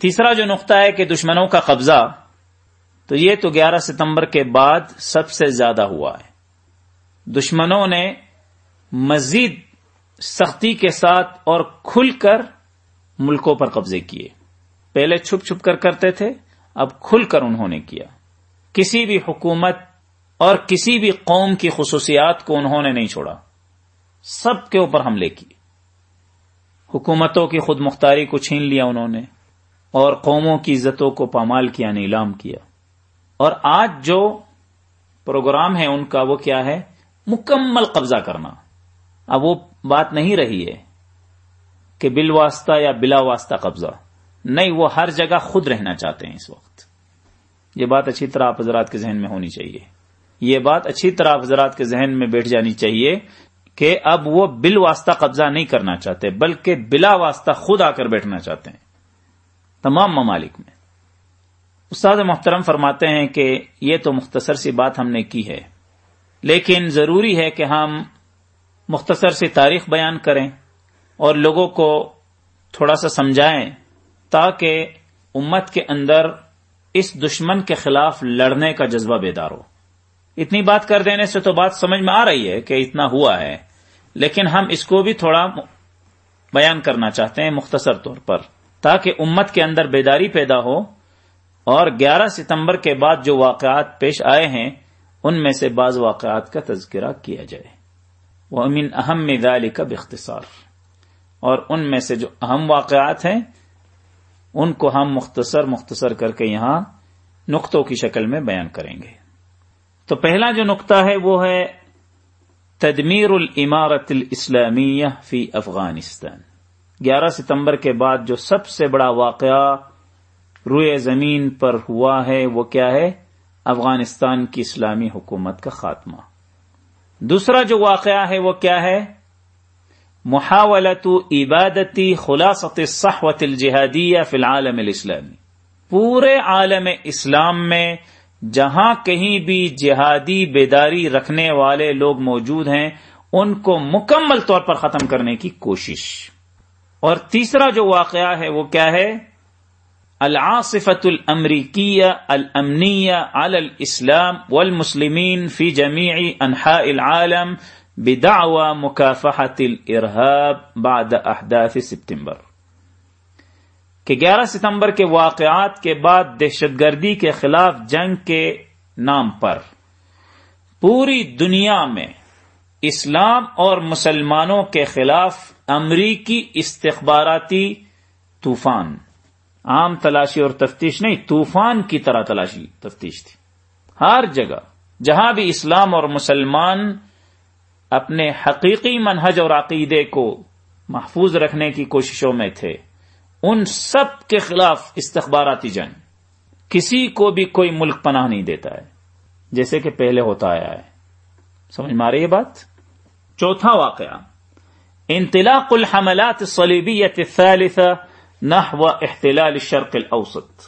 تیسرا جو نقطہ ہے کہ دشمنوں کا قبضہ، تو یہ تو گیارہ ستمبر کے بعد سب سے زیادہ ہوا ہے۔ دشمنوں نے مزید سختی کے ساتھ اور کھل کر ملکوں پر قبضے کیے۔ پہلے چھپ چھپ کر کرتے تھے، اب کھل کر انہوں نے کیا۔ کسی بھی حکومت اور کسی بھی قوم کی خصوصیات کو انہوں نے نہیں چھوڑا۔ سب کے اوپر حملے کیے۔ حکومتوں کی خود مختاری کو چھین لیا انہوں نے۔ اور قوموں کی عزتوں کو پامال کیا نیلام کیا۔ اور آج جو پروگرام ہے ان کا، وہ کیا ہے؟ مکمل قبضہ کرنا۔ اب وہ بات نہیں رہی ہے کہ بل واسطہ یا بلا واسطہ قبضہ۔ نہیں، وہ ہر جگہ خود رہنا چاہتے ہیں اس وقت۔ یہ بات اچھی طرح آپ حضرات کے ذہن میں ہونی چاہیے۔ یہ بات اچھی طرح آپ حضرات کے ذہن میں بیٹھ جانی چاہیے کہ اب وہ بل واسطہ قبضہ نہیں کرنا چاہتے، بلکہ بلا واسطہ خود آ کر بیٹھنا چاہتے ہیں۔ تمام ممالک میں۔ استاد محترم فرماتے ہیں کہ یہ تو مختصر سی بات ہم نے کی ہے۔ لیکن ضروری ہے کہ ہم مختصر سی تاریخ بیان کریں اور لوگوں کو تھوڑا سا سمجھائیں تاکہ امت کے اندر اس دشمن کے خلاف لڑنے کا جذبہ بیدار ہو۔ اتنی بات کر دینے سے تو بات سمجھ میں آ رہی ہے کہ اتنا ہوا ہے، لیکن ہم اس کو بھی تھوڑا بیان کرنا چاہتے ہیں مختصر طور پر۔ تاکہ امت کے اندر بیداری پیدا ہو اور گیارہ ستمبر کے بعد جو واقعات پیش آئے ہیں، ان میں سے بعض واقعات کا تذکرہ کیا جائے۔ وہ امین اہم مدال کا باختصار۔ اور ان میں سے جو اہم واقعات ہیں، ان کو ہم مختصر مختصر کر کے یہاں نقطوں کی شکل میں بیان کریں گے۔ تو پہلا جو نقطہ ہے، وہ ہے تدمیر العمارت الاسلامیہ فی افغانستان۔ گیارہ ستمبر کے بعد جو سب سے بڑا واقعہ روئے زمین پر ہوا ہے، وہ کیا ہے؟ افغانستان کی اسلامی حکومت کا خاتمہ۔ دوسرا جو واقعہ ہے، وہ کیا ہے؟ محاولت عبادتی خلاصت صحوت الجہادیہ فی العالم الاسلامی۔ پورے عالم اسلام میں جہاں کہیں بھی جہادی بیداری رکھنے والے لوگ موجود ہیں، ان کو مکمل طور پر ختم کرنے کی کوشش۔ اور تیسرا جو واقعہ ہے وہ کیا ہے؟ العاصفت الامریکیہ الامنیہ علی الاسلام والمسلمین فی جمیع انحاء العالم بدعوى مکافحت الارہاب بعد احداث سپتمبر۔ کہ گیارہ ستمبر کے واقعات کے بعد دہشت گردی کے خلاف جنگ کے نام پر پوری دنیا میں اسلام اور مسلمانوں کے خلاف امریکی استخباراتی طوفان۔ عام تلاشی اور تفتیش نہیں، طوفان کی طرح تلاشی، تفتیش تھی۔ ہر جگہ، جہاں بھی اسلام اور مسلمان اپنے حقیقی منہج اور عقیدے کو محفوظ رکھنے کی کوششوں میں تھے، ان سب کے خلاف استخباراتی جنگ۔ کسی کو بھی کوئی ملک پناہ نہیں دیتا ہے، جیسے کہ پہلے ہوتا آیا ہے۔ سمجھ مارے یہ بات؟ چوتھا واقعہ، انطلاق الحملات الصلیبیت الثالثہ نحو احتلال الشرق الاوسط۔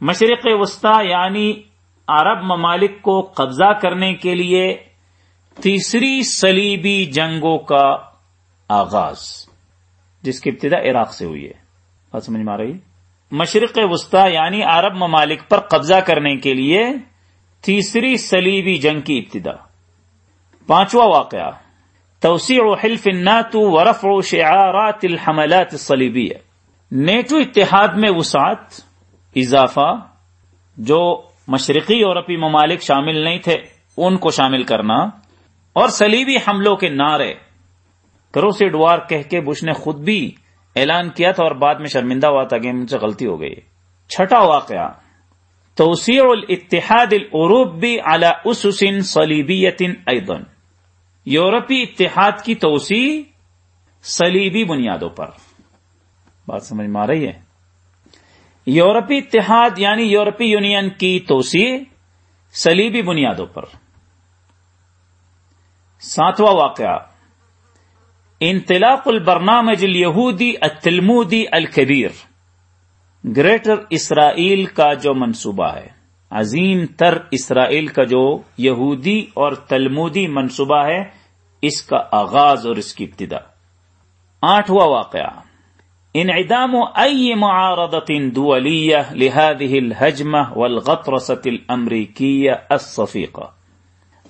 مشرق وسطی یعنی عرب ممالک کو قبضہ کرنے کے لیے تیسری صلیبی جنگوں کا آغاز، جس کی ابتدا عراق سے ہوئی ہے۔ بات سمجھ میں آ رہی مشرق وسطی یعنی عرب ممالک پر قبضہ کرنے کے لیے تیسری صلیبی جنگ کی ابتدا۔ پانچواں واقعہ توسیع حلف الناتو ورفع شعارات الحملات الصلیبیہ۔ نیٹو اتحاد میں وسعت، اضافہ، جو مشرقی یورپی ممالک شامل نہیں تھے، ان کو شامل کرنا، اور سلیبی حملوں کے نعرے۔ کروسیڈ وار کہہ کے بش نے خود بھی اعلان کیا تھا اور بعد میں شرمندہ ہوا تھا کہ ان سے غلطی ہو گئی۔ چھٹا واقعہ۔ توسیع الاتحاد العروبی على اسس صلیبیت ایضا۔ یورپی اتحاد کی توسیع صلیبی بنیادوں پر۔ بات سمجھ میں آ رہی ہے؟ یورپی اتحاد یعنی یورپی یونین کی توسیع سلیبی بنیادوں پر۔ ساتواں واقعہ۔ انطلاق البرنامج الیہودی التلمودی الکبیر۔ گریٹر اسرائیل کا جو منصوبہ ہے۔ عظیم تر اسرائیل کا جو یہودی اور تلمودی منصوبہ ہے، اس کا آغاز اور اس کی ابتدا۔ آٹھواں واقعہ۔ انعدام اي معارضه دوليه لهذه الهجمه والغطرسه الامريكيه الصفيقه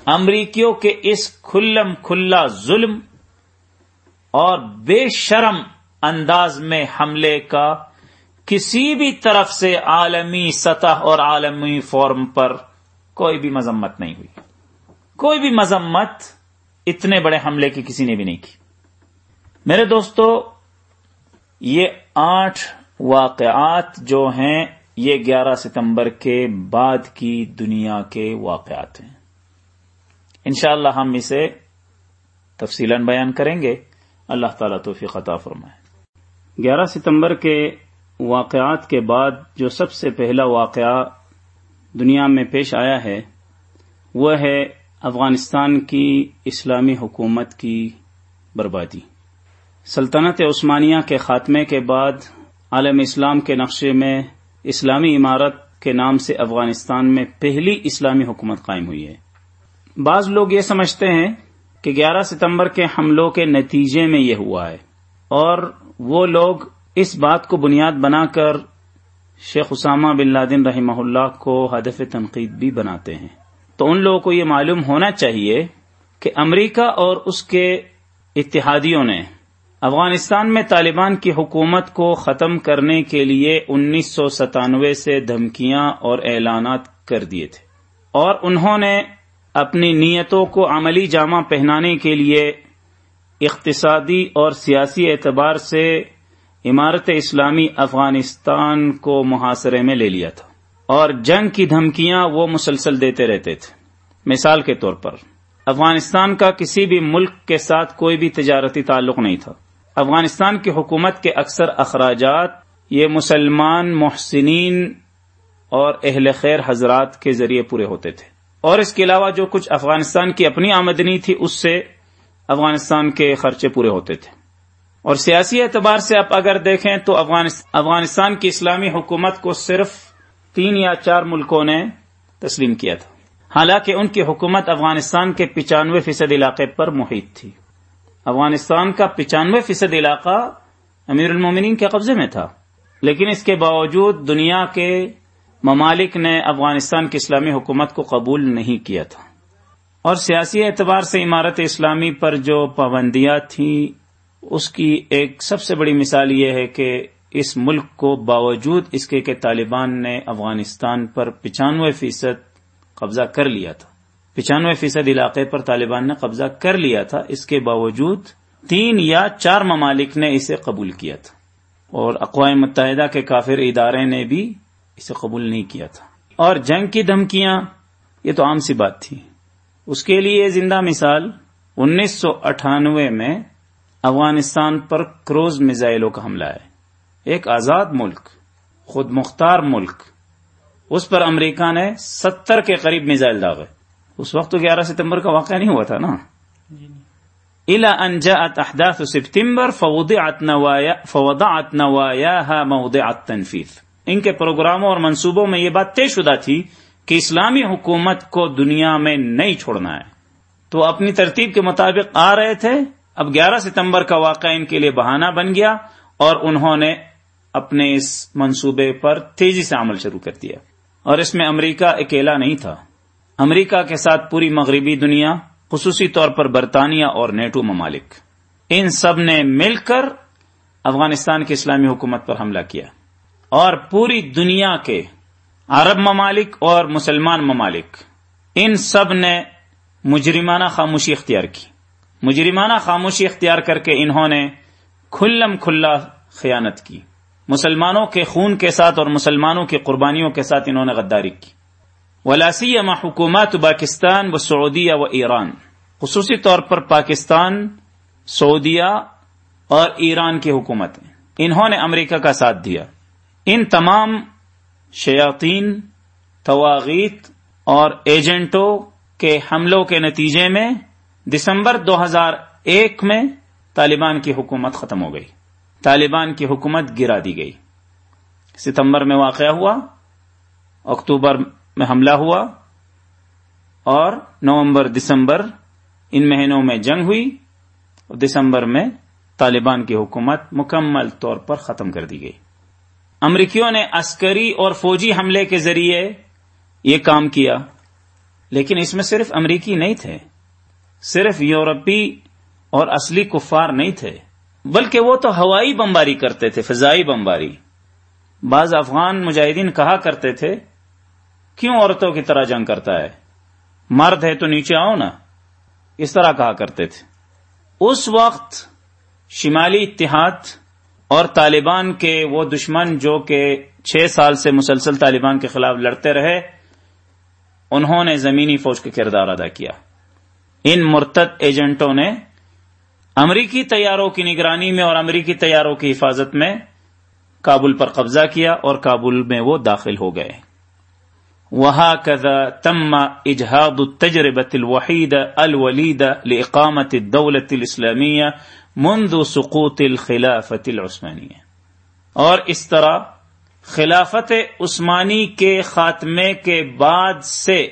امریکیوں کے اس کھلم کھلا ظلم اور بے شرم انداز میں حملے کا کسی بھی طرف سے عالمی سطح اور عالمی فورم پر کوئی بھی مذمت نہیں ہوئی۔ کوئی بھی مذمت اتنے بڑے حملے کی کسی نے بھی نہیں کی۔ میرے دوستو، یہ آٹھ واقعات جو ہیں، یہ گیارہ ستمبر کے بعد کی دنیا کے واقعات ہیں۔ انشاءاللہ ہم اسے تفصیل بیان کریں گے۔ اللہ تعالیٰ توفیق عطا فرمائے۔ گیارہ ستمبر کے واقعات کے بعد جو سب سے پہلا واقعہ دنیا میں پیش آیا ہے، وہ ہے افغانستان کی اسلامی حکومت کی بربادی۔ سلطنت عثمانیہ کے خاتمے کے بعد عالم اسلام کے نقشے میں اسلامی عمارت کے نام سے افغانستان میں پہلی اسلامی حکومت قائم ہوئی ہے۔ بعض لوگ یہ سمجھتے ہیں کہ گیارہ ستمبر کے حملوں کے نتیجے میں یہ ہوا ہے اور وہ لوگ اس بات کو بنیاد بنا کر شیخ اسامہ بن لادن رحمہ اللہ کو ہدف تنقید بھی بناتے ہیں۔ تو ان لوگوں کو یہ معلوم ہونا چاہیے کہ امریکہ اور اس کے اتحادیوں نے افغانستان میں طالبان کی حکومت کو ختم کرنے کے لیے انیس سو ستانوے سے دھمکیاں اور اعلانات کر دیے تھے۔ اور انہوں نے اپنی نیتوں کو عملی جامہ پہنانے کے لیے اقتصادی اور سیاسی اعتبار سے عمارت اسلامی افغانستان کو محاصرے میں لے لیا تھا اور جنگ کی دھمکیاں وہ مسلسل دیتے رہتے تھے۔ مثال کے طور پر، افغانستان کا کسی بھی ملک کے ساتھ کوئی بھی تجارتی تعلق نہیں تھا۔ افغانستان کی حکومت کے اکثر اخراجات یہ مسلمان محسنین اور اہل خیر حضرات کے ذریعے پورے ہوتے تھے۔ اور اس کے علاوہ جو کچھ افغانستان کی اپنی آمدنی تھی، اس سے افغانستان کے خرچے پورے ہوتے تھے۔ اور سیاسی اعتبار سے آپ اگر دیکھیں تو افغانستان کی اسلامی حکومت کو صرف تین یا چار ملکوں نے تسلیم کیا تھا۔ حالانکہ ان کی حکومت افغانستان کے پچانوے فیصد علاقے پر محیط تھی۔ افغانستان کا پچانوے فیصد علاقہ امیر المومنین کے قبضے میں تھا۔ لیکن اس کے باوجود دنیا کے ممالک نے افغانستان کی اسلامی حکومت کو قبول نہیں کیا تھا۔ اور سیاسی اعتبار سے عمارت اسلامی پر جو پابندیاں تھیں اس کی ایک سب سے بڑی مثال یہ ہے کہ اس ملک کو باوجود اس کے کہ طالبان نے افغانستان پر پچانوے فیصد قبضہ کر لیا تھا۔ پچانوے فیصد علاقے پر طالبان نے قبضہ کر لیا تھا۔ اس کے باوجود تین یا چار ممالک نے اسے قبول کیا تھا۔ اور اقوام متحدہ کے کافر ادارے نے بھی اسے قبول نہیں کیا تھا۔ اور جنگ کی دھمکیاں، یہ تو عام سی بات تھی۔ اس کے لیے زندہ مثال انیس سو اٹھانوے میں افغانستان پر کروز میزائلوں کا حملہ ہے۔ ایک آزاد ملک خود مختار ملک اس پر امریکہ نے ستر کے قریب میزائل داغے۔ اس وقت تو گیارہ ستمبر کا واقعہ نہیں ہوا تھا نا۔ الا انجا احداث سپتمبر فوضعت نواياها موضع التنفيذ ان کے پروگراموں اور منصوبوں میں یہ بات طے شدہ تھی کہ اسلامی حکومت کو دنیا میں نہیں چھوڑنا ہے۔ تو اپنی ترتیب کے مطابق آ رہے تھے اب گیارہ ستمبر کا واقعہ ان کے لیے بہانہ بن گیا اور انہوں نے اپنے اس منصوبے پر تیزی سے عمل شروع کر دیا۔ اور اس میں امریکہ اکیلا نہیں تھا۔ امریکہ کے ساتھ پوری مغربی دنیا، خصوصی طور پر برطانیہ اور نیٹو ممالک۔ ان سب نے مل کر افغانستان کی اسلامی حکومت پر حملہ کیا۔ اور پوری دنیا کے عرب ممالک اور مسلمان ممالک، ان سب نے مجرمانہ خاموشی اختیار کی۔ مجرمانہ خاموشی اختیار کر کے انہوں نے کھلم کھلا خیانت کی۔ مسلمانوں کے خون کے ساتھ اور مسلمانوں کی قربانیوں کے ساتھ انہوں نے غداری کی۔ ولاسی حکومت پاکستان و سعودیہ و ایران۔ خصوصی طور پر پاکستان، سعودیہ اور ایران کی حکومتیں۔ انہوں نے امریکہ کا ساتھ دیا۔ ان تمام شیاطین، تواغیت اور ایجنٹوں کے حملوں کے نتیجے میں دسمبر دو ہزار ایک میں طالبان کی حکومت ختم ہو گئی۔ طالبان کی حکومت گرا دی گئی۔ ستمبر میں واقع ہوا، اکتوبر میں حملہ ہوا اور نومبر، دسمبر ان مہینوں میں جنگ ہوئی۔ اور دسمبر میں طالبان کی حکومت مکمل طور پر ختم کر دی گئی۔ امریکیوں نے عسکری اور فوجی حملے کے ذریعے یہ کام کیا، لیکن اس میں صرف امریکی نہیں تھے۔ صرف یورپی اور اصلی کفار نہیں تھے، بلکہ وہ تو ہوائی بمباری کرتے تھے، فضائی بمباری۔ بعض افغان مجاہدین کہا کرتے تھے، کیوں عورتوں کی طرح جنگ کرتا ہے؟ مرد ہے تو نیچے آؤ نا۔ اس طرح کہا کرتے تھے۔ اس وقت شمالی اتحاد اور طالبان کے وہ دشمن جو کہ چھ سال سے مسلسل طالبان کے خلاف لڑتے رہے، انہوں نے زمینی فوج کا کردار ادا کیا۔ ان مرتد ایجنٹوں نے امریکی طیاروں کی نگرانی میں اور امریکی طیاروں کی حفاظت میں کابل پر قبضہ کیا اور کابل میں وہ داخل ہو گئے۔ وہاں وهكذا تم إجهاض التجربة الوحيدة الوليدة لإقامة الدولة الإسلامية منذ سقوط الخلافة العثمانية اور اس طرح خلافت عثمانی کے خاتمے کے بعد سے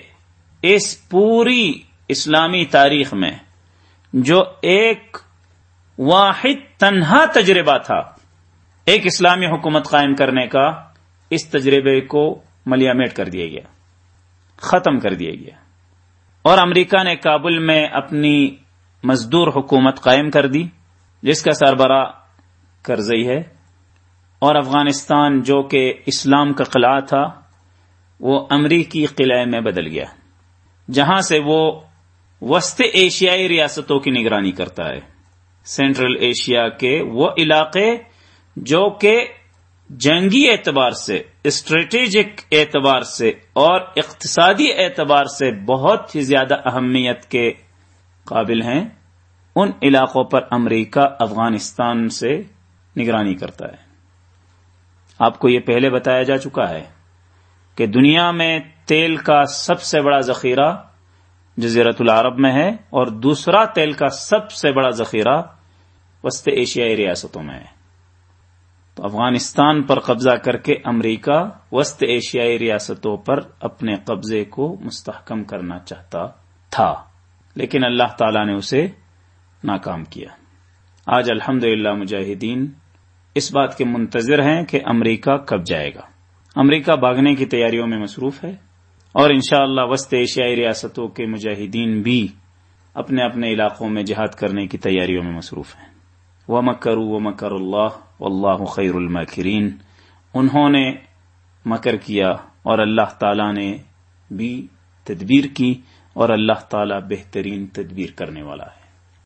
اس پوری اسلامی تاریخ میں، جو ایک واحد تنہا تجربہ تھا۔ ایک اسلامی حکومت قائم کرنے کا اس تجربے کو ملیامیٹ کر دیا گیا، ختم کر دیا گیا۔ اور امریکہ نے کابل میں اپنی مزدور حکومت قائم کر دی، جس کا سربراہ کرزئی ہے۔ اور افغانستان جو کہ اسلام کا قلعہ تھا، وہ امریکی قلعے میں بدل گیا۔ جہاں سے وہ وسط ایشیائی ریاستوں کی نگرانی کرتا ہے۔ سینٹرل ایشیا کے وہ علاقے جو کہ جنگی اعتبار سے اسٹریٹجک اعتبار سے اور اقتصادی اعتبار سے بہت ہی زیادہ اہمیت کے قابل ہیں، ان علاقوں پر امریکہ، افغانستان سے نگرانی کرتا ہے۔ آپ کو یہ پہلے بتایا جا چکا ہے کہ دنیا میں تیل کا سب سے بڑا ذخیرہ جزیرت العرب میں ہے اور دوسرا تیل کا سب سے بڑا ذخیرہ وسط ایشیائی ریاستوں میں ہے۔ تو افغانستان پر قبضہ کر کے امریکہ وسط ایشیائی ریاستوں پر اپنے قبضے کو مستحکم کرنا چاہتا تھا، لیکن اللہ تعالی نے اسے ناکام کیا۔ آج الحمد مجاہدین، اس بات کے منتظر ہیں کہ امریکہ کب جائے گا۔ امریکہ بھاگنے کی تیاریوں میں مصروف ہے۔ اور انشاءاللہ اللہ وسط ایشیائی ریاستوں کے مجاہدین بھی اپنے اپنے علاقوں میں جہاد کرنے کی تیاریوں میں مصروف ہیں۔ وہ مکر و مکر اللہ واللہ خیر المکرین انہوں نے مکر کیا اور اللہ تعالی نے بھی تدبیر کی اور اللہ تعالی بہترین تدبیر کرنے والا ہے۔